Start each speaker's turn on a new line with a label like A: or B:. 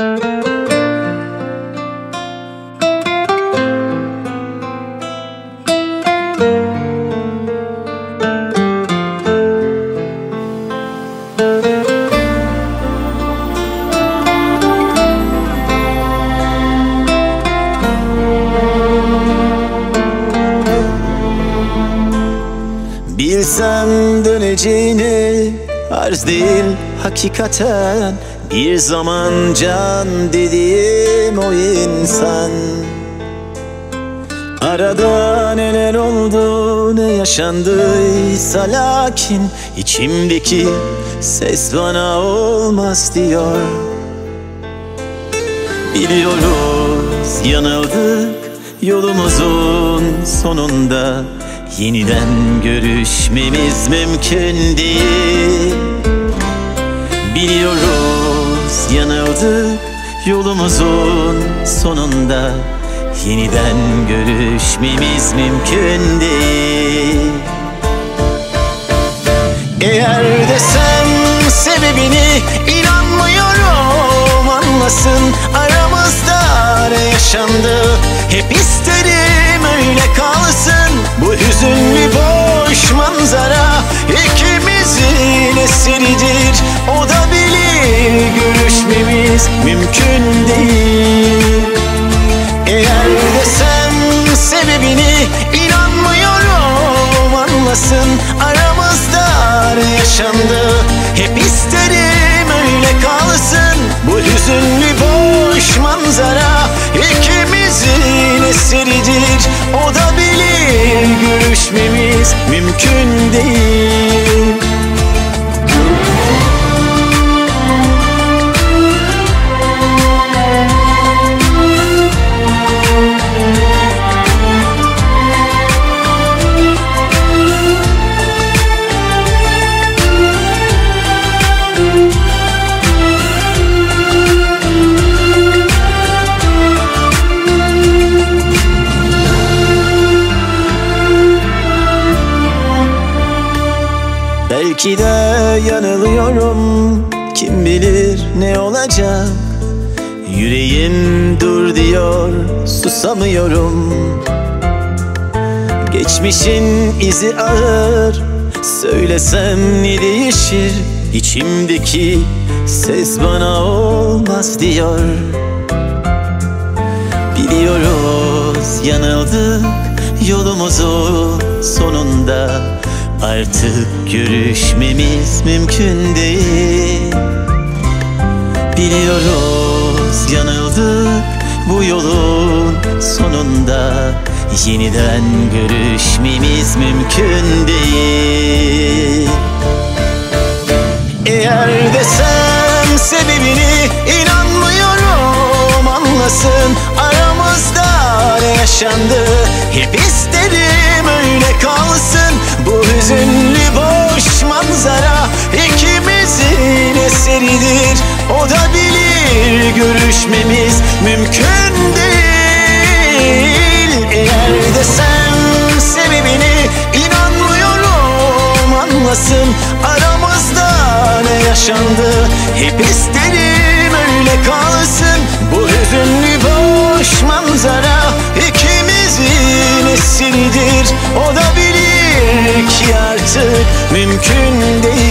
A: Bilsem döneceğini arz değil hakikaten Bir zaman can dediğim o insan. Arada neler oldu ne yaşandıysa lakin içimdeki ses bana olmaz diyor. Biliyoruz yanıldık yolumuzun sonunda Yeniden görüşmemiz mümkün değil. Biliyoruz yanıldık yolumuzun sonunda. Yeniden görüşmemiz mümkün değil. Eğer desem sebebini inanmıyorum anlasın. Aramızda ne yaşandı? Hep isterim öyle kalsın. Bu hüzünlü boş manzara mümkün değil. Eğer desem sebebini inanmıyorum anlasın. Aramızda yaşandı. Hep isterim öyle kalsın. Bu hüzünlü boş manzara ikimizin eseridir. O da bilir görüşmemiz mümkün değil yanılıyorum. Kim bilir ne olacak? Yüreğim dur diyor Susamıyorum. Geçmişin izi ağır Söylesem ne değişir? İçimdeki ses bana olmaz diyor. Biliyoruz yanıldık yolumuzun sonunda Artık görüşmemiz mümkün değil. Biliyoruz yanıldık bu yolun sonunda. Yeniden görüşmemiz mümkün değil. Eğer desem sebebini inanmıyorum anlasın yaşandı. Hep isterim öyle kalsın Bu hüzünlü boş manzara. İkimizin eseridir O da bilir görüşmemiz mümkün değil. Eğer desem sebebini inanmıyorum anlasın Aramızda ne yaşandı. Hep isterim eseridir O da bilir ki artık mümkün değil